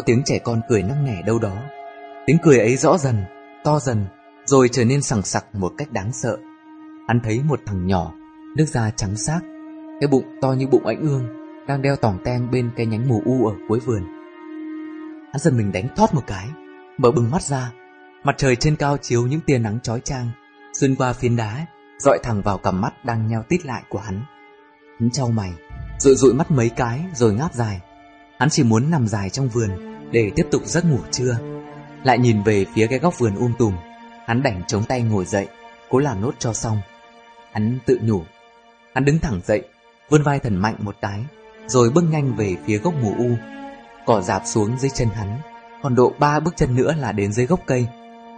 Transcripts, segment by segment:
có tiếng trẻ con cười nắc nẻ đâu đó. Tiếng cười ấy rõ dần, to dần, rồi trở nên sằng sặc một cách đáng sợ. Hắn thấy một thằng nhỏ, nước da trắng xác, cái bụng to như bụng ánh ương, đang đeo tỏng tem bên cái nhánh mù u ở cuối vườn. Hắn giật mình đánh thoát một cái, mở bừng mắt ra, mặt trời trên cao chiếu những tia nắng chói chang, xuyên qua phiến đá, dọi thẳng vào cặp mắt đang nheo tít lại của hắn. Hắn trao mày, rụi rụi mắt mấy cái rồi ngáp dài. Hắn chỉ muốn nằm dài trong vườn để tiếp tục giấc ngủ trưa. Lại nhìn về phía cái góc vườn um tùm, hắn đành chống tay ngồi dậy, cố làm nốt cho xong. Hắn tự nhủ. Hắn đứng thẳng dậy, vươn vai thần mạnh một cái, rồi bước nhanh về phía gốc mù u. Cỏ dạp xuống dưới chân hắn, còn độ ba bước chân nữa là đến dưới gốc cây.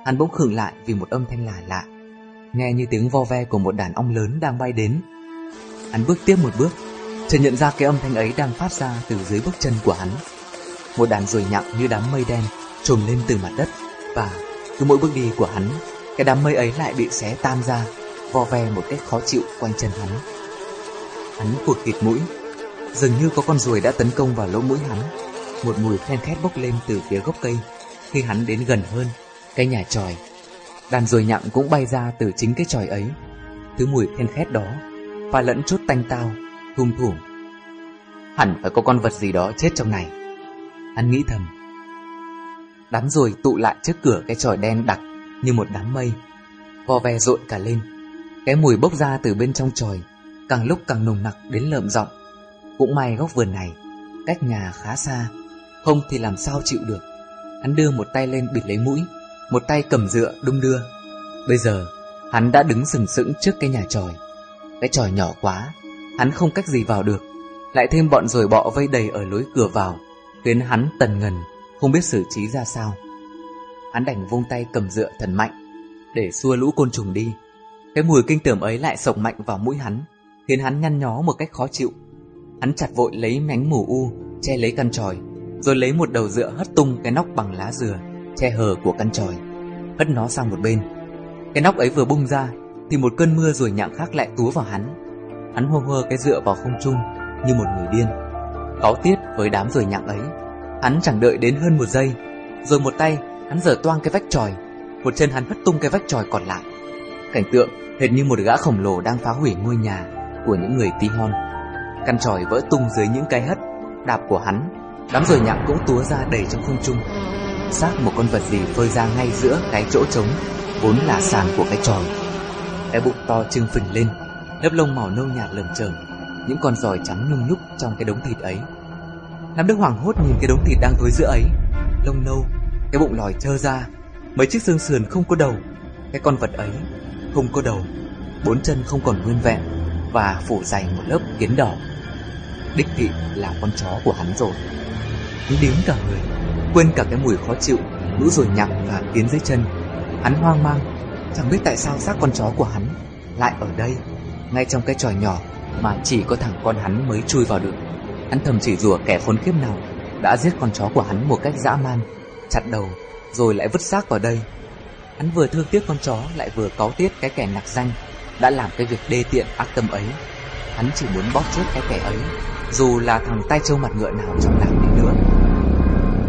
Hắn bỗng khựng lại vì một âm thanh lạ lạ, nghe như tiếng vo ve của một đàn ong lớn đang bay đến. Hắn bước tiếp một bước, chợt nhận ra cái âm thanh ấy đang phát ra từ dưới bước chân của hắn. Một đàn ruồi nhặng như đám mây đen trồm lên từ mặt đất và cứ mỗi bước đi của hắn, cái đám mây ấy lại bị xé tan ra, vo ve một cách khó chịu quanh chân hắn. Hắn cụt kịt mũi, dường như có con ruồi đã tấn công vào lỗ mũi hắn. Một mùi khen khét bốc lên từ phía gốc cây khi hắn đến gần hơn cái nhà tròi. Đàn ruồi nhặng cũng bay ra từ chính cái tròi ấy. Thứ mùi khen khét đó pha lẫn chút tanh tao, thum thủm. Hẳn phải có con vật gì đó chết trong này. Hắn nghĩ thầm. Đám rồi tụ lại trước cửa cái tròi đen đặc như một đám mây, vo ve rộn cả lên. Cái mùi bốc ra từ bên trong tròi càng lúc càng nồng nặc đến lợm giọng. Cũng may góc vườn này cách nhà khá xa, không thì làm sao chịu được. Hắn đưa một tay lên bịt lấy mũi, một tay cầm dựa đung đưa. Bây giờ, hắn đã đứng sừng sững trước cái nhà tròi. Cái tròi nhỏ quá, hắn không cách gì vào được. Lại thêm bọn rồi bọ vây đầy ở lối cửa vào, khiến hắn tần ngần, không biết xử trí ra sao. Hắn đành vung tay cầm dựa thần mạnh, để xua lũ côn trùng đi. Cái mùi kinh tởm ấy lại sộc mạnh vào mũi hắn, khiến hắn nhăn nhó một cách khó chịu. Hắn chặt vội lấy nhánh mù u, che lấy căn tròi, rồi lấy một đầu dựa hất tung cái nóc bằng lá dừa, che hờ của căn tròi, hất nó sang một bên. Cái nóc ấy vừa bung ra, thì một cơn mưa rồi nhặng khác lại túa vào hắn. Hắn hô hơ cái dựa vào không trung như một người điên. Cáu tiết với đám rồi nhặng ấy, hắn chẳng đợi đến hơn một giây, rồi một tay hắn giở toang cái vách tròi, một chân hắn hất tung cái vách tròi còn lại. Cảnh tượng hệt như một gã khổng lồ đang phá hủy ngôi nhà của những người tí hon. Căn tròi vỡ tung dưới những cái hất, đạp của hắn, đám rồi nhặng cũng túa ra đầy trong không trung. Xác một con vật gì phơi ra ngay giữa cái chỗ trống, vốn là sàn của cái tròi. Cái bụng to trưng phình lên, lớp lông màu nâu nhạt lởm chởm, những con giòi trắng nhung nhúc trong cái đống thịt ấy. Nam Đức hoảng hốt nhìn cái đống thịt đang thối giữa ấy, lông nâu, cái bụng lòi trơ ra, mấy chiếc xương sườn không có đầu, cái con vật ấy không có đầu, bốn chân không còn nguyên vẹn và phủ dày một lớp kiến đỏ. Đích thị là con chó của hắn rồi. Hắn điếng cả người, quên cả cái mùi khó chịu, lũ rồi nhặng và kiến dưới chân. Hắn hoang mang, chẳng biết tại sao xác con chó của hắn lại ở đây, ngay trong cái tròi nhỏ mà chỉ có thằng con hắn mới chui vào được. Hắn thầm chỉ rủa kẻ khốn kiếp nào đã giết con chó của hắn một cách dã man, chặt đầu rồi lại vứt xác vào đây. Hắn vừa thương tiếc con chó lại vừa cáu tiết cái kẻ nặc danh đã làm cái việc đê tiện ác tâm ấy. Hắn chỉ muốn bóp chết cái kẻ ấy, dù là thằng tay trâu mặt ngựa nào trong làng đi nữa.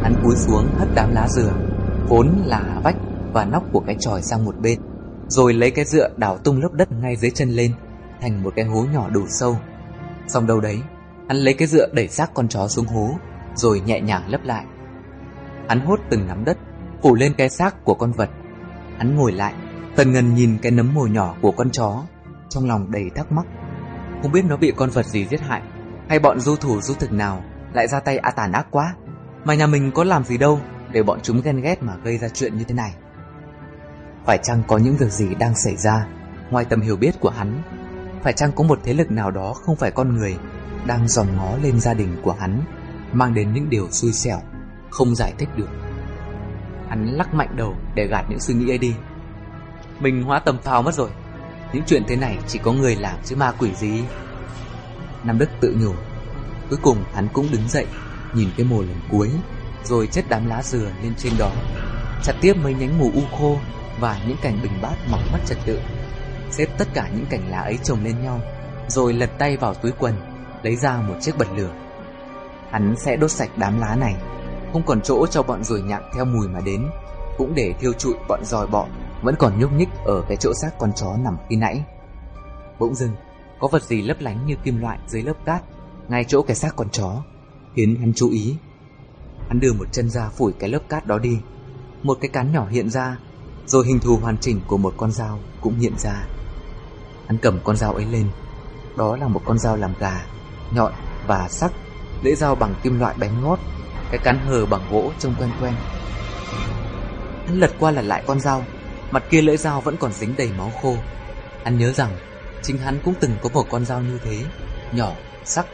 Hắn cúi xuống hất đám lá dừa, vốn là vách và nóc của cái tròi sang một bên, rồi lấy cái dựa đào tung lớp đất ngay dưới chân lên, thành một cái hố nhỏ đủ sâu. Xong đâu đấy, hắn lấy cái dựa đẩy xác con chó xuống hố, rồi nhẹ nhàng lấp lại. Hắn hốt từng nắm đất, phủ lên cái xác của con vật. Hắn ngồi lại, tần ngần nhìn cái nấm mồi nhỏ của con chó, trong lòng đầy thắc mắc. Không biết nó bị con vật gì giết hại, hay bọn du thủ du thực nào lại ra tay a tàn ác quá, mà nhà mình có làm gì đâu để bọn chúng ghen ghét mà gây ra chuyện như thế này. Phải chăng có những việc gì đang xảy ra ngoài tầm hiểu biết của hắn? Phải chăng có một thế lực nào đó không phải con người đang dòm ngó lên gia đình của hắn, mang đến những điều xui xẻo, không giải thích được? Hắn lắc mạnh đầu để gạt những suy nghĩ ấy đi. Mình hóa tầm phào mất rồi. Những chuyện thế này chỉ có người làm chứ ma quỷ gì. Nam Đức tự nhủ. Cuối cùng hắn cũng đứng dậy, nhìn cái mồ lần cuối, rồi chất đám lá dừa lên trên đó, chặt tiếp mấy nhánh mù u khô và những cành bình bát mỏng mất trật tự. Xếp tất cả những cành lá ấy chồng lên nhau, rồi lật tay vào túi quần, lấy ra một chiếc bật lửa. Hắn sẽ đốt sạch đám lá này, không còn chỗ cho bọn ruồi nhặng theo mùi mà đến, cũng để thiêu trụi bọn giòi bọ vẫn còn nhúc nhích ở cái chỗ xác con chó nằm khi nãy. Bỗng dưng, có vật gì lấp lánh như kim loại dưới lớp cát, ngay chỗ cái xác con chó, khiến hắn chú ý. Hắn đưa một chân ra phủi cái lớp cát đó đi, một cái cán nhỏ hiện ra, rồi hình thù hoàn chỉnh của một con dao cũng hiện ra. Hắn cầm con dao ấy lên, đó là một con dao làm gà, nhọn và sắc, lưỡi dao bằng kim loại bén ngót, cái cán hờ bằng gỗ trông quen quen. Hắn lật qua lật lại con dao, mặt kia lưỡi dao vẫn còn dính đầy máu khô. Hắn nhớ rằng chính hắn cũng từng có một con dao như thế, nhỏ, sắc.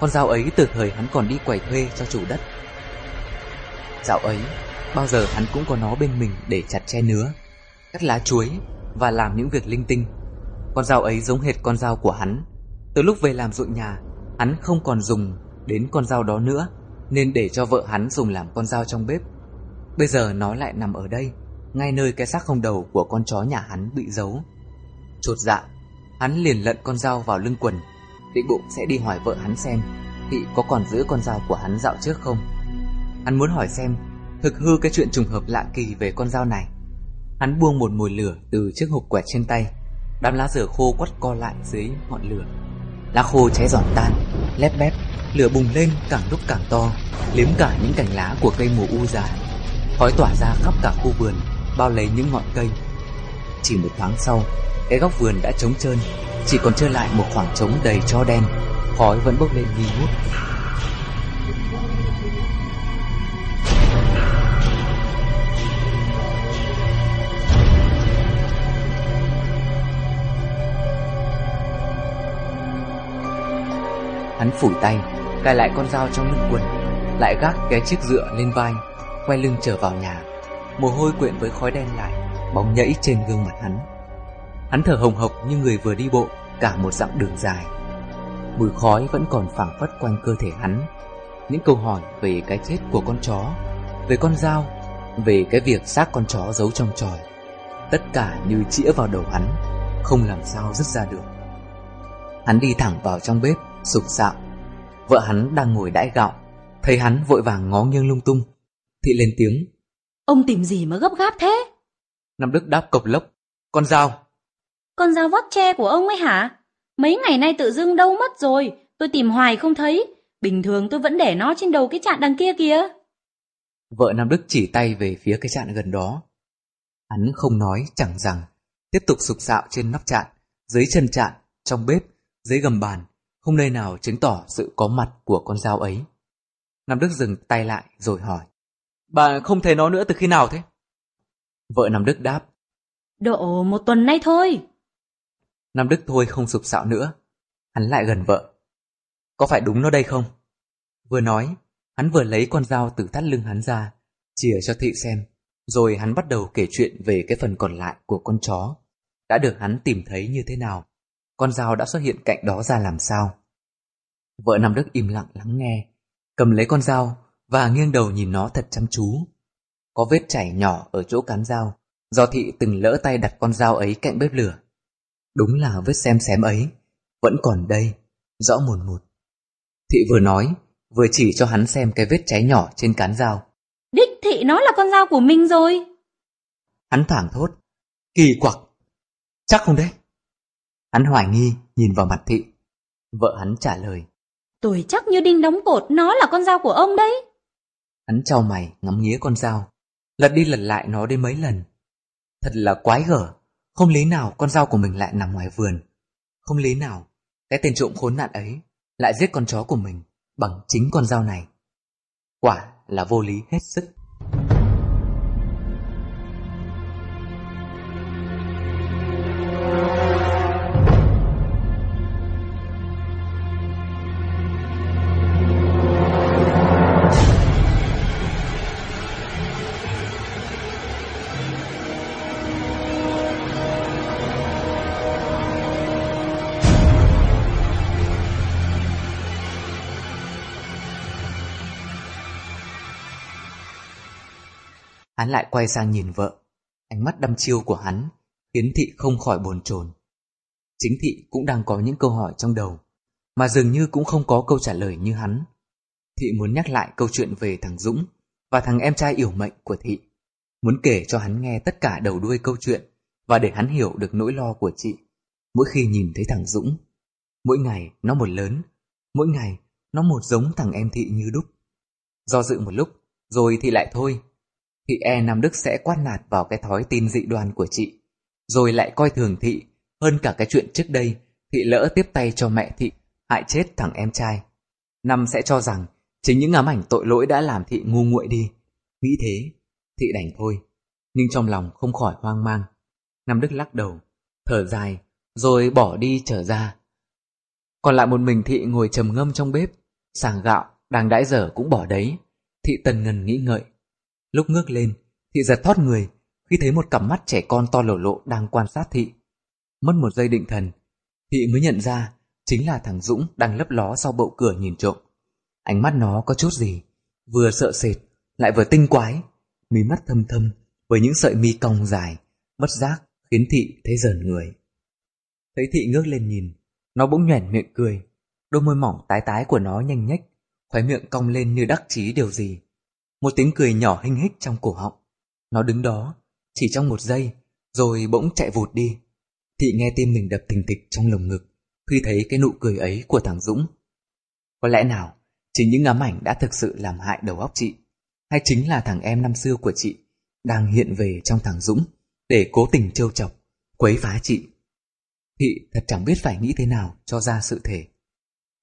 Con dao ấy từ thời hắn còn đi quẩy thuê cho chủ đất. Dạo ấy, bao giờ hắn cũng có nó bên mình để chặt che nứa, cắt lá chuối và làm những việc linh tinh. Con dao ấy giống hệt con dao của hắn. Từ lúc về làm ruộng nhà, hắn không còn dùng đến con dao đó nữa, nên để cho vợ hắn dùng làm con dao trong bếp. Bây giờ nó lại nằm ở đây, ngay nơi cái xác không đầu của con chó nhà hắn bị giấu. Chột dạ, hắn liền lận con dao vào lưng quần, định bụng sẽ đi hỏi vợ hắn xem Thị có còn giữ con dao của hắn dạo trước không. Hắn muốn hỏi xem thực hư cái chuyện trùng hợp lạ kỳ về con dao này. Hắn buông một mồi lửa từ chiếc hộp quẹt trên tay, đám lá dừa khô quắt co lại dưới ngọn lửa. Lá khô cháy giòn tan, lép bép, lửa bùng lên càng lúc càng to, liếm cả những cành lá của cây mùa u già. Khói tỏa ra khắp cả khu vườn, bao lấy những ngọn cây. Chỉ một tháng sau, cái góc vườn đã trống trơn, chỉ còn trơ lại một khoảng trống đầy cho đen, khói vẫn bốc lên nghi ngút. Hắn phủi tay, cài lại con dao trong lưng quần, lại gác cái chiếc dựa lên vai, quay lưng trở vào nhà. Mồ hôi quyện với khói đen lại, bóng nhẫy trên gương mặt hắn. Hắn thở hồng hộc như người vừa đi bộ cả một dặm đường dài. Mùi khói vẫn còn phảng phất quanh cơ thể hắn. Những câu hỏi về cái chết của con chó, về con dao, về cái việc xác con chó giấu trong tròi. Tất cả như chĩa vào đầu hắn, không làm sao dứt ra được. Hắn đi thẳng vào trong bếp, sục sạo. Vợ hắn đang ngồi đãi gạo, thấy hắn vội vàng ngó nghiêng lung tung. Thị lên tiếng. Ông tìm gì mà gấp gáp thế? Nam Đức đáp cộc lốc. Con dao. Con dao vót tre của ông ấy hả? Mấy ngày nay tự dưng đâu mất rồi, tôi tìm hoài không thấy. Bình thường tôi vẫn để nó trên đầu cái chạn đằng kia kìa. Vợ Nam Đức chỉ tay về phía cái chạn gần đó. Hắn không nói chẳng rằng, tiếp tục sục sạo trên nóc chạn, dưới chân chạn, trong bếp, dưới gầm bàn, không nơi nào chứng tỏ sự có mặt của con dao ấy. Nam Đức dừng tay lại rồi hỏi. Bà không thấy nó nữa từ khi nào thế? Vợ Nam Đức đáp. Độ một tuần nay thôi. Nam Đức thôi không sụp sạo nữa. Hắn lại gần vợ. Có phải đúng nó đây không? Vừa nói, hắn vừa lấy con dao từ thắt lưng hắn ra, chìa cho thị xem. Rồi hắn bắt đầu kể chuyện về cái phần còn lại của con chó. Đã được hắn tìm thấy như thế nào? Con dao đã xuất hiện cạnh đó ra làm sao? Vợ Nam Đức im lặng lắng nghe, cầm lấy con dao và nghiêng đầu nhìn nó thật chăm chú. Có vết chảy nhỏ ở chỗ cán dao, do thị từng lỡ tay đặt con dao ấy cạnh bếp lửa. Đúng là vết xem xém ấy, vẫn còn đây, rõ mồn một. Thị vừa nói, vừa chỉ cho hắn xem cái vết cháy nhỏ trên cán dao. Đích thị nó là con dao của mình rồi. Hắn thẳng thốt, kỳ quặc, chắc không đấy? Hắn hoài nghi, nhìn vào mặt thị. Vợ hắn trả lời. Tôi chắc như đinh đóng cột, nó là con dao của ông đấy. Hắn trao mày ngắm nghía con dao, lật đi lật lại nó đến mấy lần. Thật là quái gở, không lý nào con dao của mình lại nằm ngoài vườn. Không lý nào, cái tên trộm khốn nạn ấy lại giết con chó của mình bằng chính con dao này. Quả là vô lý hết sức. Hắn lại quay sang nhìn vợ. Ánh mắt đăm chiêu của hắn khiến thị không khỏi bồn chồn. Chính thị cũng đang có những câu hỏi trong đầu, mà dường như cũng không có câu trả lời như hắn. Thị muốn nhắc lại câu chuyện về thằng Dũng, và thằng em trai yểu mệnh của Thị. Muốn kể cho hắn nghe tất cả đầu đuôi câu chuyện và để hắn hiểu được nỗi lo của chị mỗi khi nhìn thấy thằng Dũng. Mỗi ngày nó một lớn, mỗi ngày nó một giống thằng em Thị như đúc. Do dự một lúc, rồi thì lại thôi. Thị e Nam Đức sẽ quát nạt vào cái thói tin dị đoan của chị, rồi lại coi thường Thị hơn cả cái chuyện trước đây Thị lỡ tiếp tay cho mẹ Thị hại chết thằng em trai. Năm sẽ cho rằng chính những ám ảnh tội lỗi đã làm Thị ngu nguội đi. Nghĩ thế, Thị đành thôi, nhưng trong lòng không khỏi hoang mang. Nam Đức lắc đầu, thở dài, rồi bỏ đi trở ra. Còn lại một mình Thị ngồi trầm ngâm trong bếp, sàng gạo, đang đãi dở cũng bỏ đấy. Thị tần ngần nghĩ ngợi. Lúc ngước lên, Thị giật thoát người khi thấy một cặp mắt trẻ con to lổ lộ đang quan sát Thị. Mất một giây định thần, Thị mới nhận ra chính là thằng Dũng đang lấp ló sau bậu cửa nhìn trộm. Ánh mắt nó có chút gì, vừa sợ sệt, lại vừa tinh quái, mí mắt thâm thâm với những sợi mi cong dài, bất giác khiến Thị thấy dần người. Thấy Thị ngước lên nhìn, nó bỗng nhoẻn miệng cười, đôi môi mỏng tái tái của nó nhanh nhách, khóe miệng cong lên như đắc chí điều gì. Một tiếng cười nhỏ hinh hích trong cổ họng. Nó đứng đó, chỉ trong một giây, rồi bỗng chạy vụt đi. Thị nghe tim mình đập thình thịch trong lồng ngực khi thấy cái nụ cười ấy của thằng Dũng. Có lẽ nào, chính những ám ảnh đã thực sự làm hại đầu óc chị, hay chính là thằng em năm xưa của chị đang hiện về trong thằng Dũng để cố tình trêu chọc, quấy phá chị. Thị thật chẳng biết phải nghĩ thế nào cho ra sự thể.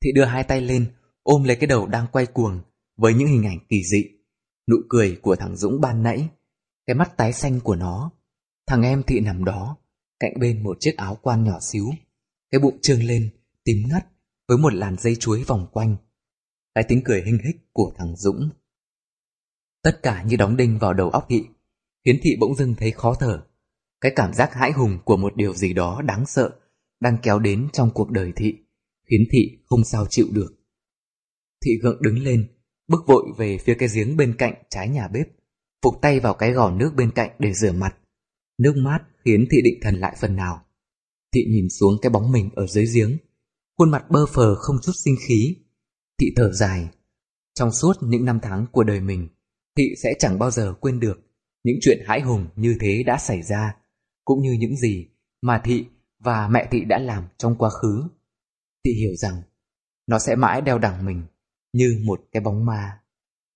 Thị đưa hai tay lên, ôm lấy cái đầu đang quay cuồng với những hình ảnh kỳ dị. Nụ cười của thằng Dũng ban nãy, cái mắt tái xanh của nó. Thằng em Thị nằm đó, cạnh bên một chiếc áo quan nhỏ xíu. Cái bụng trương lên, tím ngắt, với một làn dây chuối vòng quanh. Cái tiếng cười hinh hích của thằng Dũng. Tất cả như đóng đinh vào đầu óc Thị, khiến Thị bỗng dưng thấy khó thở. Cái cảm giác hãi hùng của một điều gì đó đáng sợ đang kéo đến trong cuộc đời Thị, khiến Thị không sao chịu được. Thị gượng đứng lên, bước vội về phía cái giếng bên cạnh trái nhà bếp, phục tay vào cái gò nước bên cạnh để rửa mặt. Nước mát khiến Thị định thần lại phần nào. Thị nhìn xuống cái bóng mình ở dưới giếng, khuôn mặt bơ phờ không chút sinh khí. Thị thở dài. Trong suốt những năm tháng của đời mình, Thị sẽ chẳng bao giờ quên được những chuyện hãi hùng như thế đã xảy ra, cũng như những gì mà Thị và mẹ Thị đã làm trong quá khứ. Thị hiểu rằng nó sẽ mãi đeo đẳng mình như một cái bóng ma,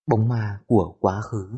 bóng ma của quá khứ.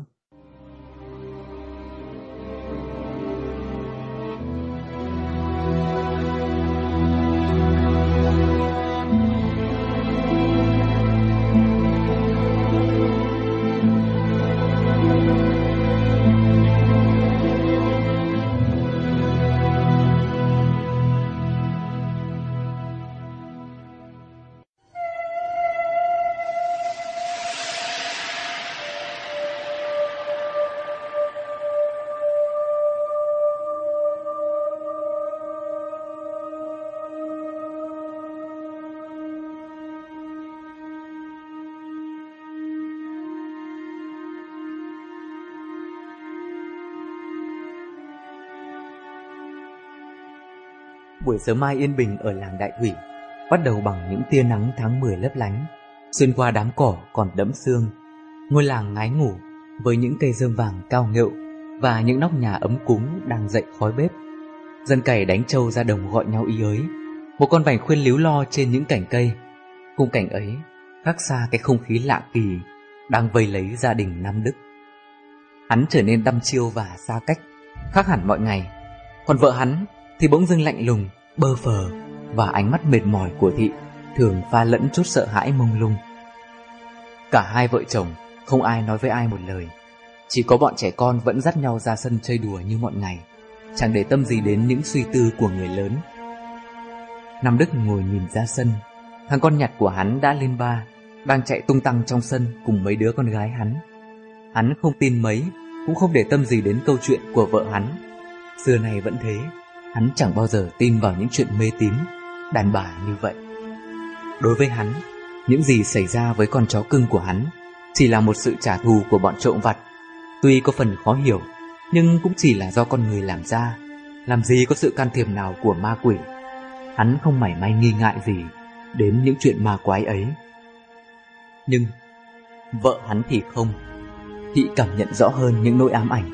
Buổi sớm mai yên bình ở làng Đại Thủy bắt đầu bằng những tia nắng tháng 10 lấp lánh, xuyên qua đám cỏ còn đẫm sương. Ngôi làng ngái ngủ với những cây rơm vàng cao ngệu và những nóc nhà ấm cúng đang dậy khói bếp. Dân cày đánh trâu ra đồng gọi nhau ý ới. Một con vành khuyên líu lo trên những cành cây. Khung cảnh ấy khác xa cái không khí lạ kỳ đang vây lấy gia đình Nam Đức. Hắn trở nên đăm chiêu và xa cách, khác hẳn mọi ngày. Còn vợ hắn thì bỗng dưng lạnh lùng, bơ phờ và ánh mắt mệt mỏi của thị thường pha lẫn chút sợ hãi mông lung. Cả hai vợ chồng không ai nói với ai một lời, chỉ có bọn trẻ con vẫn dắt nhau ra sân chơi đùa như mọi ngày, chẳng để tâm gì đến những suy tư của người lớn. Nam Đức ngồi nhìn ra sân, thằng con nhặt của hắn đã lên ba, đang chạy tung tăng trong sân cùng mấy đứa con gái hắn. Hắn không tin mấy, cũng không để tâm gì đến câu chuyện của vợ hắn. Xưa này vẫn thế, hắn chẳng bao giờ tin vào những chuyện mê tín, đàn bà như vậy. Đối với hắn, những gì xảy ra với con chó cưng của hắn chỉ là một sự trả thù của bọn trộm vặt. Tuy có phần khó hiểu, nhưng cũng chỉ là do con người làm ra. Làm gì có sự can thiệp nào của ma quỷ. Hắn không mảy may nghi ngại gì đến những chuyện ma quái ấy. Nhưng vợ hắn thì không. Thị cảm nhận rõ hơn những nỗi ám ảnh,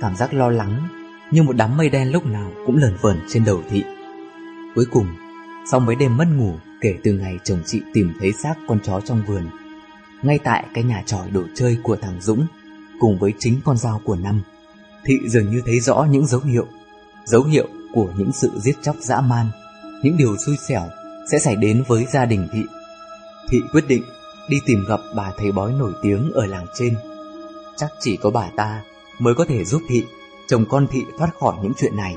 cảm giác lo lắng như một đám mây đen lúc nào cũng lờn vờn trên đầu thị. Cuối cùng, sau mấy đêm mất ngủ kể từ ngày chồng chị tìm thấy xác con chó trong vườn, ngay tại cái nhà tròi đồ chơi của thằng Dũng, cùng với chính con dao của Năm, thị dường như thấy rõ những dấu hiệu, dấu hiệu của những sự giết chóc dã man, những điều xui xẻo sẽ xảy đến với gia đình thị. Thị quyết định đi tìm gặp bà thầy bói nổi tiếng ở làng trên. Chắc chỉ có bà ta mới có thể giúp thị, chồng con thị thoát khỏi những chuyện này.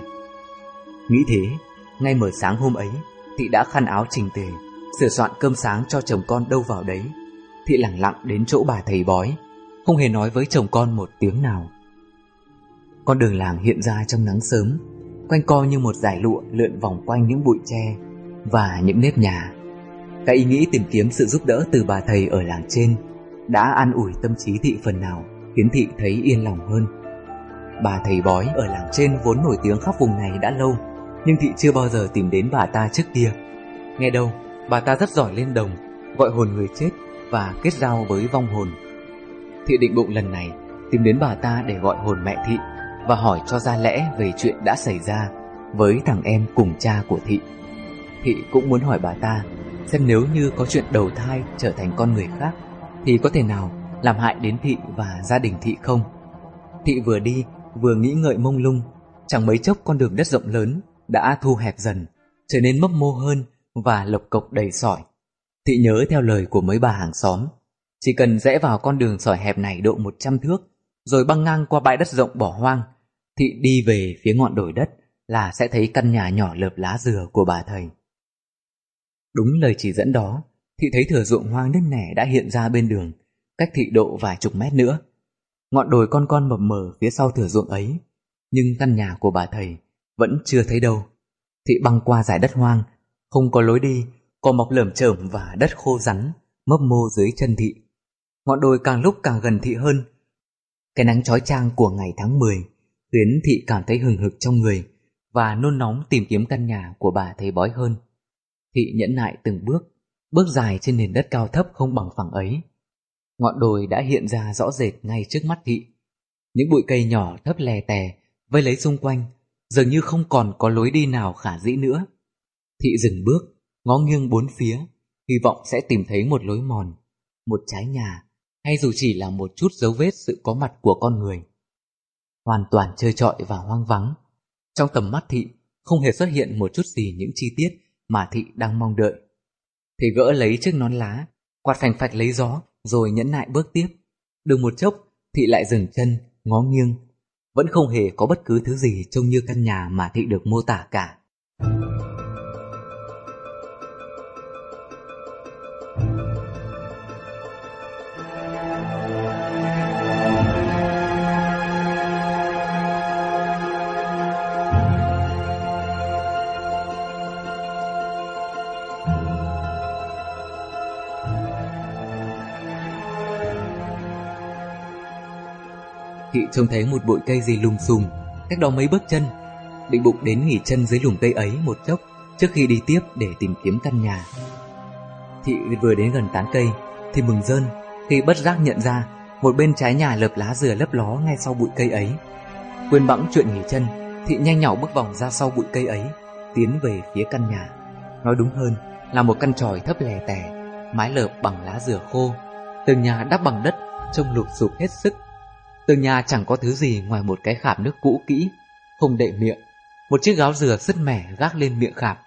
Nghĩ thế, ngay mở sáng hôm ấy, thị đã khăn áo trình tề, sửa soạn cơm sáng cho chồng con đâu vào đấy. Thị lặng lặng đến chỗ bà thầy bói, không hề nói với chồng con một tiếng nào. Con đường làng hiện ra trong nắng sớm, quanh co như một dải lụa lượn vòng quanh những bụi tre và những nếp nhà. Cái ý nghĩ tìm kiếm sự giúp đỡ từ bà thầy ở làng trên đã an ủi tâm trí thị phần nào, khiến thị thấy yên lòng hơn. Bà thầy bói ở làng trên vốn nổi tiếng khắp vùng này đã lâu, nhưng thị chưa bao giờ tìm đến bà ta trước kia. Nghe đâu, bà ta rất giỏi lên đồng, gọi hồn người chết và kết giao với vong hồn. Thị định bụng lần này tìm đến bà ta để gọi hồn mẹ thị và hỏi cho ra lẽ về chuyện đã xảy ra với thằng em cùng cha của thị. Thị cũng muốn hỏi bà ta xem nếu như có chuyện đầu thai trở thành con người khác thì có thể nào làm hại đến thị và gia đình thị không? Thị vừa đi vừa nghĩ ngợi mông lung, chẳng mấy chốc con đường đất rộng lớn đã thu hẹp dần, trở nên mấp mô hơn và lộc cộc đầy sỏi. Thị nhớ theo lời của mấy bà hàng xóm, chỉ cần rẽ vào con đường sỏi hẹp này độ 100 thước, rồi băng ngang qua bãi đất rộng bỏ hoang, thị đi về phía ngọn đồi đất là sẽ thấy căn nhà nhỏ lợp lá dừa của bà thầy. Đúng lời chỉ dẫn đó, thị thấy thửa ruộng hoang nước nẻ đã hiện ra bên đường, cách thị độ vài chục mét nữa. Ngọn đồi con con mập mờ phía sau thửa ruộng ấy, nhưng căn nhà của bà thầy vẫn chưa thấy đâu. Thị băng qua dải đất hoang, không có lối đi, có mọc lởm chởm và đất khô rắn, mấp mô dưới chân thị. Ngọn đồi càng lúc càng gần thị hơn. Cái nắng chói chang của ngày tháng 10 khiến thị cảm thấy hừng hực trong người và nôn nóng tìm kiếm căn nhà của bà thầy bói hơn. Thị nhẫn nại từng bước, bước dài trên nền đất cao thấp không bằng phẳng ấy. Ngọn đồi đã hiện ra rõ rệt ngay trước mắt thị. Những bụi cây nhỏ thấp lè tè vây lấy xung quanh, dường như không còn có lối đi nào khả dĩ nữa. Thị dừng bước, ngó nghiêng bốn phía, hy vọng sẽ tìm thấy một lối mòn, một trái nhà, hay dù chỉ là một chút dấu vết sự có mặt của con người. Hoàn toàn trơ trọi và hoang vắng. Trong tầm mắt thị không hề xuất hiện một chút gì những chi tiết mà thị đang mong đợi. Thị gỡ lấy chiếc nón lá, quạt phành phạch lấy gió, rồi nhẫn nại bước tiếp. Được một chốc, thị lại dừng chân, ngó nghiêng. Vẫn không hề có bất cứ thứ gì trông như căn nhà mà thị được mô tả cả. Trông thấy một bụi cây gì lùm xùm, Cách đó mấy bước chân. Định bụng đến nghỉ chân dưới lùm cây ấy một chốc, Trước khi đi tiếp để tìm kiếm căn nhà. Thị vừa đến gần tán cây, Thì mừng rơn, Khi bất giác nhận ra, Một bên trái nhà lợp lá dừa lấp ló ngay sau bụi cây ấy. Quên bẵng chuyện nghỉ chân, Thị nhanh nhỏ bước vòng ra sau bụi cây ấy, Tiến về phía căn nhà. Nói đúng hơn, là một căn tròi thấp lè tè Mái lợp bằng lá dừa khô. Tường nhà đắp bằng đất, Trông lụp sụp hết sức. Tường nhà chẳng có thứ gì ngoài một cái khảm nước cũ kỹ, không đậy miệng. Một chiếc gáo dừa rất mẻ gác lên miệng khảm,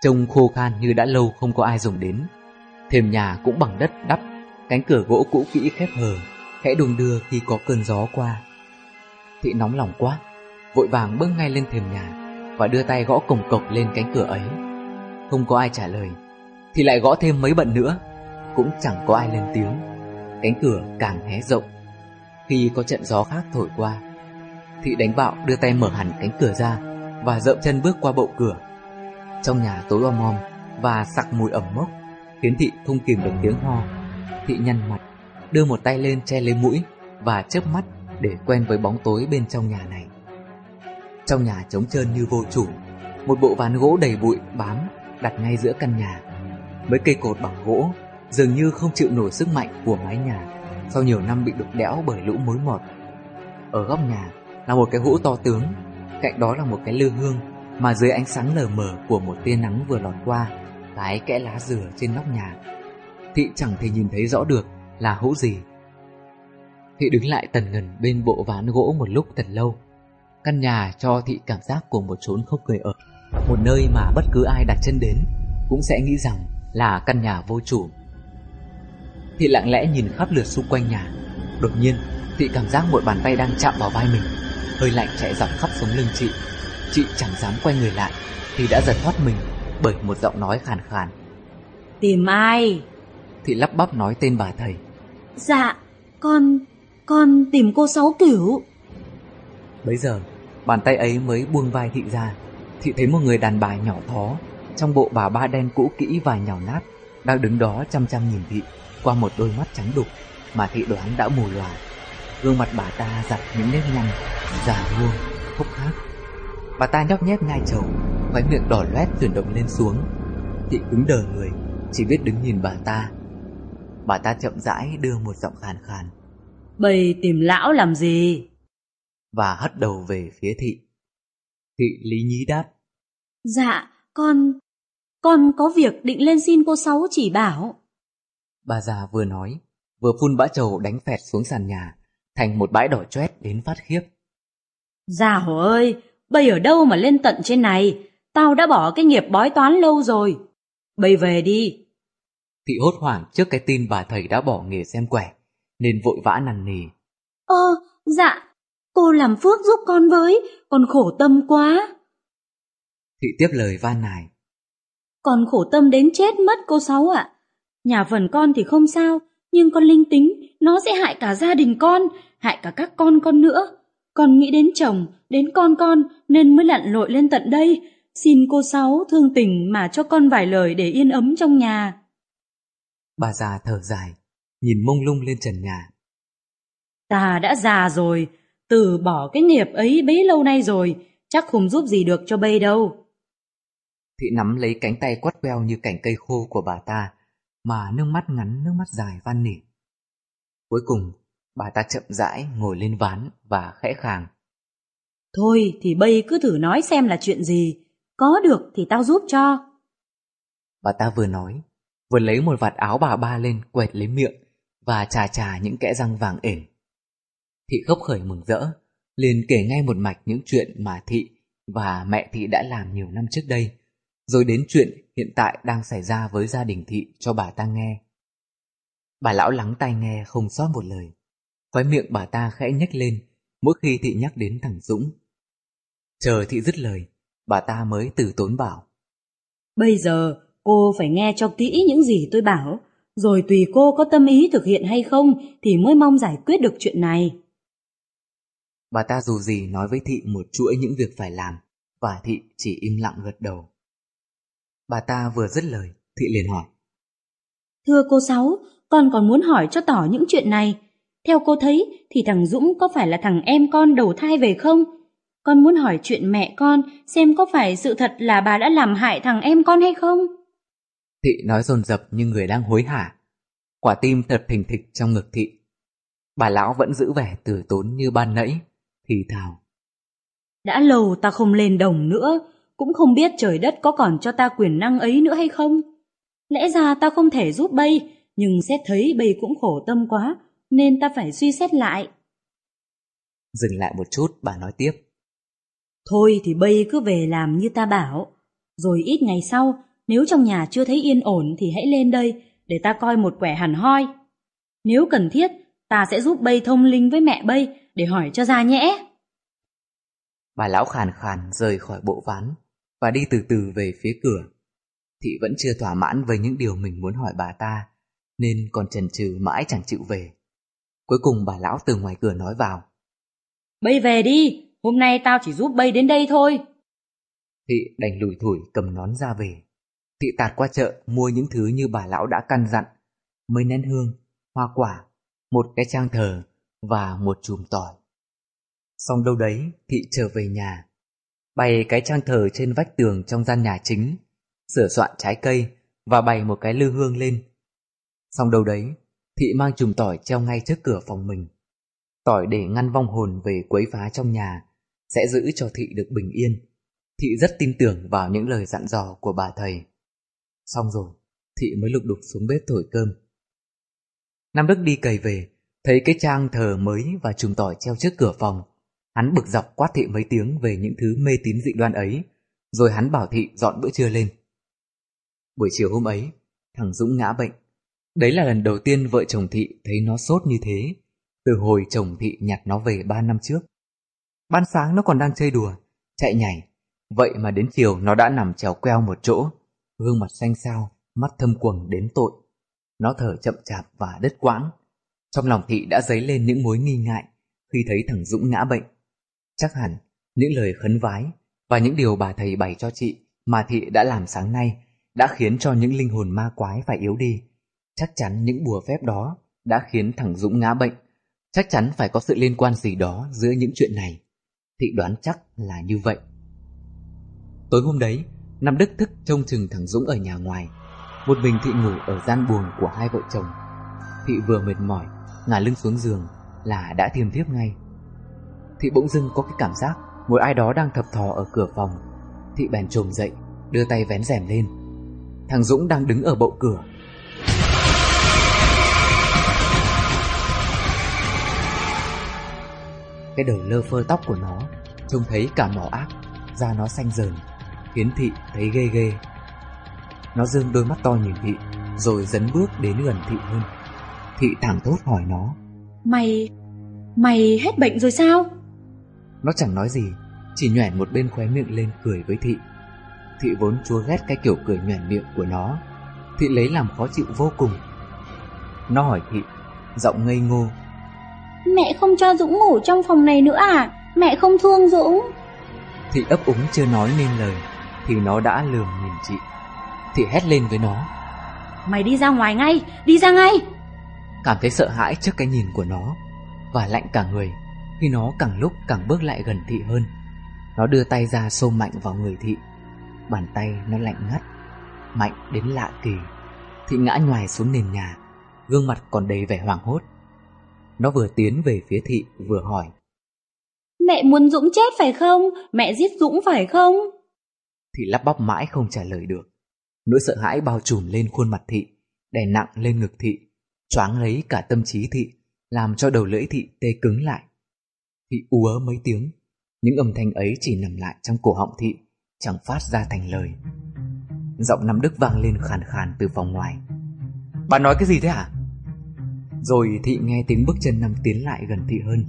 trông khô khan như đã lâu không có ai dùng đến. Thềm nhà cũng bằng đất đắp, cánh cửa gỗ cũ kỹ khép hờ, khẽ đùng đưa khi có cơn gió qua. Thị nóng lòng quá, vội vàng bước ngay lên thềm nhà và đưa tay gõ cổng cộc lên cánh cửa ấy. Không có ai trả lời, thì lại gõ thêm mấy bận nữa, cũng chẳng có ai lên tiếng. Cánh cửa càng hé rộng khi có trận gió khác thổi qua. Thị đánh bạo đưa tay mở hẳn cánh cửa ra và dậm chân bước qua bậu cửa. Trong nhà tối om om và sặc mùi ẩm mốc khiến thị không kìm được tiếng ho. Thị nhăn mặt, đưa một tay lên che lấy mũi và chớp mắt để quen với bóng tối bên trong nhà này. Trong nhà trống trơn như vô chủ, một bộ ván gỗ đầy bụi bám đặt ngay giữa căn nhà. Mấy cây cột bằng gỗ dường như không chịu nổi sức mạnh của mái nhà sau nhiều năm bị đục đẽo bởi lũ mối mọt. Ở góc nhà là một cái hũ to tướng, cạnh đó là một cái lư hương mà dưới ánh sáng lờ mờ của một tia nắng vừa lọt qua, cái kẽ lá dừa trên nóc nhà. Thị chẳng thể nhìn thấy rõ được là hũ gì. Thị đứng lại tần ngần bên bộ ván gỗ một lúc thật lâu. Căn nhà cho thị cảm giác của một chốn không người ở, một nơi mà bất cứ ai đặt chân đến cũng sẽ nghĩ rằng là căn nhà vô chủ. Thị lặng lẽ nhìn khắp lượt xung quanh nhà, đột nhiên Thị cảm giác một bàn tay đang chạm vào vai mình, hơi lạnh chạy dọc khắp sống lưng chị. Chị chẳng dám quay người lại thì đã giật thoát mình bởi một giọng nói khàn khàn. Tìm ai? Thị lắp bắp nói tên bà thầy. Dạ, con, con tìm cô Sáu Cửu. Bấy giờ, bàn tay ấy mới buông vai thị ra. Thị thấy một người đàn bà nhỏ thó, trong bộ bà ba đen cũ kỹ và nhào nát, đang đứng đó chăm chăm nhìn thị qua một đôi mắt trắng đục mà thị đoán đã mù lòa. Gương mặt bà ta giặt những nếp nhăn, già nua, hốc hác. Bà ta nhóc nhép nhai trầu, khóe miệng đỏ loét chuyển động lên xuống. Thị cứng đờ người, chỉ biết đứng nhìn bà ta. Bà ta chậm rãi đưa một giọng khàn khàn. Bầy tìm lão làm gì? Và hất đầu về phía thị. Thị lý nhí đáp. Dạ, con... Con có việc định lên xin cô Sáu chỉ bảo. Bà già vừa nói, vừa phun bã trầu đánh phẹt xuống sàn nhà, thành một bãi đỏ choét đến phát khiếp. Già hồ ơi, bây ở đâu mà lên tận trên này, tao đã bỏ cái nghiệp bói toán lâu rồi. Bây về đi. Thị hốt hoảng trước cái tin bà thầy đã bỏ nghề xem quẻ, nên vội vã nằn nì. Ơ, dạ, cô làm phước giúp con với, con khổ tâm quá. Thị tiếp lời van nài. Con khổ tâm đến chết mất cô Sáu ạ. Nhà phần con thì không sao, nhưng con linh tính, nó sẽ hại cả gia đình con, hại cả các con con nữa. Con nghĩ đến chồng, đến con con nên mới lặn lội lên tận đây. Xin cô Sáu thương tình mà cho con vài lời để yên ấm trong nhà. Bà già thở dài, nhìn mông lung lên trần nhà. Ta đã già rồi, từ bỏ cái nghiệp ấy bấy lâu nay rồi, chắc không giúp gì được cho bây đâu. Thị nắm lấy cánh tay quắt queo như cành cây khô của bà ta, mà nước mắt ngắn nước mắt dài van nỉ. Cuối cùng, bà ta chậm rãi ngồi lên ván và khẽ khàng. Thôi thì bây cứ thử nói xem là chuyện gì, có được thì tao giúp cho. Bà ta vừa nói, vừa lấy một vạt áo bà ba lên quẹt lấy miệng và trà trà những kẽ răng vàng ển. Thị khóc khởi mừng rỡ, liền kể ngay một mạch những chuyện mà Thị và mẹ Thị đã làm nhiều năm trước đây, rồi đến chuyện hiện tại đang xảy ra với gia đình Thị cho bà ta nghe. Bà lão lắng tai nghe không sót một lời. Khói miệng bà ta khẽ nhếch lên mỗi khi Thị nhắc đến thằng Dũng. Chờ Thị dứt lời, bà ta mới từ tốn bảo. Bây giờ cô phải nghe cho kỹ những gì tôi bảo, rồi tùy cô có tâm ý thực hiện hay không thì mới mong giải quyết được chuyện này. Bà ta dù gì nói với Thị một chuỗi những việc phải làm, và Thị chỉ im lặng gật đầu. Bà ta vừa dứt lời, Thị liền hỏi. Thưa cô Sáu, con còn muốn hỏi cho tỏ những chuyện này. Theo cô thấy thì thằng Dũng có phải là thằng em con đầu thai về không? Con muốn hỏi chuyện mẹ con xem có phải sự thật là bà đã làm hại thằng em con hay không? Thị nói dồn dập như người đang hối hả. Quả tim thật thình thịch trong ngực thị. Bà lão vẫn giữ vẻ từ tốn như ban nãy, thì thào. Đã lâu ta không lên đồng nữa, cũng không biết trời đất có còn cho ta quyền năng ấy nữa hay không. Lẽ ra ta không thể giúp bây, nhưng xét thấy bây cũng khổ tâm quá, nên ta phải suy xét lại. Dừng lại một chút, bà nói tiếp. Thôi thì bây cứ về làm như ta bảo, rồi ít ngày sau, nếu trong nhà chưa thấy yên ổn thì hãy lên đây để ta coi một quẻ hẳn hoi. Nếu cần thiết, ta sẽ giúp bây thông linh với mẹ bây để hỏi cho ra nhẽ. Bà lão khàn khàn rời khỏi bộ ván và đi từ từ về phía cửa. Thị vẫn chưa thỏa mãn với những điều mình muốn hỏi bà ta, nên còn chần chừ mãi chẳng chịu về. Cuối cùng bà lão từ ngoài cửa nói vào. Bây về đi, hôm nay tao chỉ giúp bây đến đây thôi. Thị đành lùi thủi cầm nón ra về. Thị tạt qua chợ mua những thứ như bà lão đã căn dặn. Mấy nén hương, hoa quả, một cái trang thờ và một chùm tỏi. Xong đâu đấy, Thị trở về nhà. Bày cái trang thờ trên vách tường trong gian nhà chính, sửa soạn trái cây và bày một cái lư hương lên. Xong đâu đấy, Thị mang chùm tỏi treo ngay trước cửa phòng mình. Tỏi để ngăn vong hồn về quấy phá trong nhà, sẽ giữ cho Thị được bình yên. Thị rất tin tưởng vào những lời dặn dò của bà thầy. Xong rồi, Thị mới lục đục xuống bếp thổi cơm. Nam Đức đi cày về, thấy cái trang thờ mới và chùm tỏi treo trước cửa phòng. Hắn bực dọc quát Thị mấy tiếng về những thứ mê tín dị đoan ấy, rồi hắn bảo Thị dọn bữa trưa lên. Buổi chiều hôm ấy, thằng Dũng ngã bệnh. Đấy là lần đầu tiên vợ chồng Thị thấy nó sốt như thế, từ hồi chồng Thị nhặt nó về ba năm trước. Ban sáng nó còn đang chơi đùa, chạy nhảy, vậy mà đến chiều nó đã nằm trèo queo một chỗ, gương mặt xanh xao, mắt thâm quầng đến tội. Nó thở chậm chạp và đứt quãng. Trong lòng Thị đã dấy lên những mối nghi ngại khi thấy thằng Dũng ngã bệnh. Chắc hẳn những lời khấn vái và những điều bà thầy bày cho chị mà Thị đã làm sáng nay đã khiến cho những linh hồn ma quái phải yếu đi. Chắc chắn những bùa phép đó đã khiến thằng Dũng ngã bệnh. Chắc chắn phải có sự liên quan gì đó giữa những chuyện này. Thị đoán chắc là như vậy. Tối hôm đấy, Nam Đức thức trông chừng thằng Dũng ở nhà ngoài. Một mình Thị ngủ ở gian buồng của hai vợ chồng. Thị vừa mệt mỏi, ngả lưng xuống giường là đã thiêm thiếp ngay. Thị bỗng dưng có cái cảm giác một ai đó đang thập thò ở cửa phòng. Thị bèn trồm dậy, đưa tay vén rèm lên. Thằng Dũng đang đứng ở bậu cửa. Cái đầu lơ phơ tóc của nó trông thấy cả mỏ ác, da nó xanh dờn, khiến Thị thấy ghê ghê. Nó dương đôi mắt to nhìn Thị, rồi dấn bước đến gần Thị hơn. Thị thẳng thốt hỏi nó. Mày... mày hết bệnh rồi sao? Nó chẳng nói gì, chỉ nhoẻn một bên khóe miệng lên cười với Thị. Thị vốn chua ghét cái kiểu cười nhoẻn miệng của nó. Thị lấy làm khó chịu vô cùng. Nó hỏi Thị, giọng ngây ngô. Mẹ không cho Dũng ngủ trong phòng này nữa à? Mẹ không thương Dũng. Thị ấp úng chưa nói nên lời, thì nó đã lườm nhìn chị. Thị hét lên với nó. Mày đi ra ngoài ngay, đi ra ngay. Cảm thấy sợ hãi trước cái nhìn của nó, và lạnh cả người khi nó càng lúc càng bước lại gần Thị hơn. Nó đưa tay ra xô mạnh vào người Thị. Bàn tay nó lạnh ngắt, mạnh đến lạ kỳ. Thị ngã nhoài xuống nền nhà, gương mặt còn đầy vẻ hoảng hốt. Nó vừa tiến về phía Thị vừa hỏi. Mẹ muốn Dũng chết phải không? Mẹ giết Dũng phải không? Thị lắp bắp mãi không trả lời được. Nỗi sợ hãi bao trùm lên khuôn mặt Thị, đè nặng lên ngực Thị, choáng lấy cả tâm trí Thị, làm cho đầu lưỡi Thị tê cứng lại. Thị úa mấy tiếng, những âm thanh ấy chỉ nằm lại trong cổ họng Thị, chẳng phát ra thành lời. Giọng Nam Đức vang lên khàn khàn từ phòng ngoài. Bà nói cái gì thế hả? Rồi Thị nghe tiếng bước chân Năm tiến lại gần Thị hơn.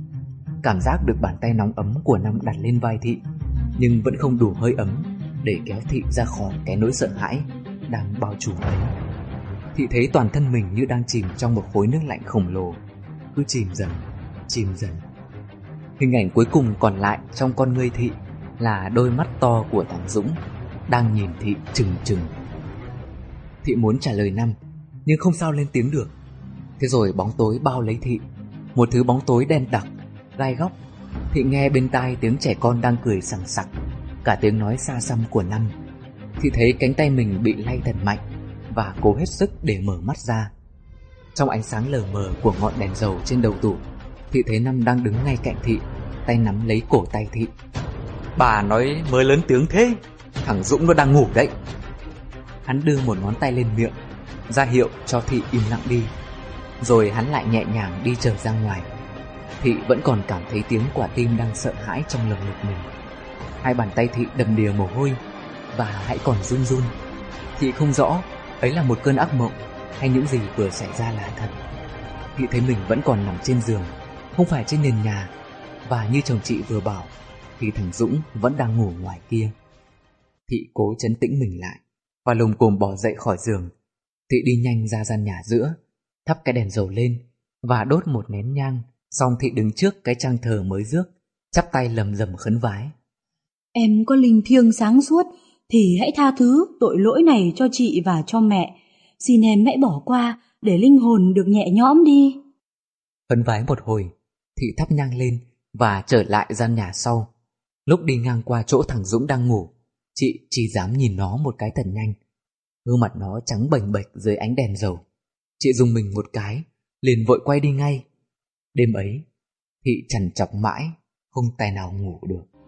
Cảm giác được bàn tay nóng ấm của Năm đặt lên vai Thị, nhưng vẫn không đủ hơi ấm để kéo Thị ra khỏi cái nỗi sợ hãi đang bao trùm ấy. Thị thấy toàn thân mình như đang chìm trong một khối nước lạnh khổng lồ, cứ chìm dần, chìm dần. Hình ảnh cuối cùng còn lại trong con ngươi Thị là đôi mắt to của thằng Dũng đang nhìn Thị trừng trừng. Thị muốn trả lời Năm, nhưng không sao lên tiếng được. Thế rồi bóng tối bao lấy Thị, một thứ bóng tối đen đặc, gai góc. Thị nghe bên tai tiếng trẻ con đang cười sảng sặc, cả tiếng nói xa xăm của Năm. Thị thấy cánh tay mình bị lay thật mạnh và cố hết sức để mở mắt ra. Trong ánh sáng lờ mờ của ngọn đèn dầu trên đầu tủ, Thị thấy Năm đang đứng ngay cạnh Thị, tay nắm lấy cổ tay Thị. Bà nói mới lớn tiếng thế, thằng Dũng nó đang ngủ đấy. Hắn đưa một ngón tay lên miệng, ra hiệu cho Thị im lặng đi. Rồi hắn lại nhẹ nhàng đi trở ra ngoài. Thị vẫn còn cảm thấy tiếng quả tim đang sợ hãi trong lồng ngực mình. Hai bàn tay Thị đầm đìa mồ hôi và hãy còn run run. Thị không rõ ấy là một cơn ác mộng hay những gì vừa xảy ra là thật. Thị thấy mình vẫn còn nằm trên giường, không phải trên nền nhà. Và như chồng chị vừa bảo, thì thằng Dũng vẫn đang ngủ ngoài kia. Thị cố chấn tĩnh mình lại và lùng cồm bò dậy khỏi giường. Thị đi nhanh ra gian nhà giữa, thắp cái đèn dầu lên và đốt một nén nhang. Xong thị đứng trước cái trang thờ mới rước, chắp tay lầm lầm khấn vái. Em có linh thiêng sáng suốt thì hãy tha thứ tội lỗi này cho chị và cho mẹ. Xin em hãy bỏ qua để linh hồn được nhẹ nhõm đi. Khấn vái một hồi, thị thắp nhang lên và trở lại gian nhà sau. Lúc đi ngang qua chỗ thằng Dũng đang ngủ, chị chỉ dám nhìn nó một cái thật nhanh. Gương mặt nó trắng bềnh bệch dưới ánh đèn dầu. Chị dùng mình một cái, liền vội quay đi ngay. Đêm ấy, Thị trằn chọc mãi, không tài nào ngủ được.